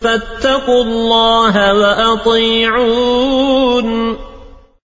فاتقوا الله وأطيعون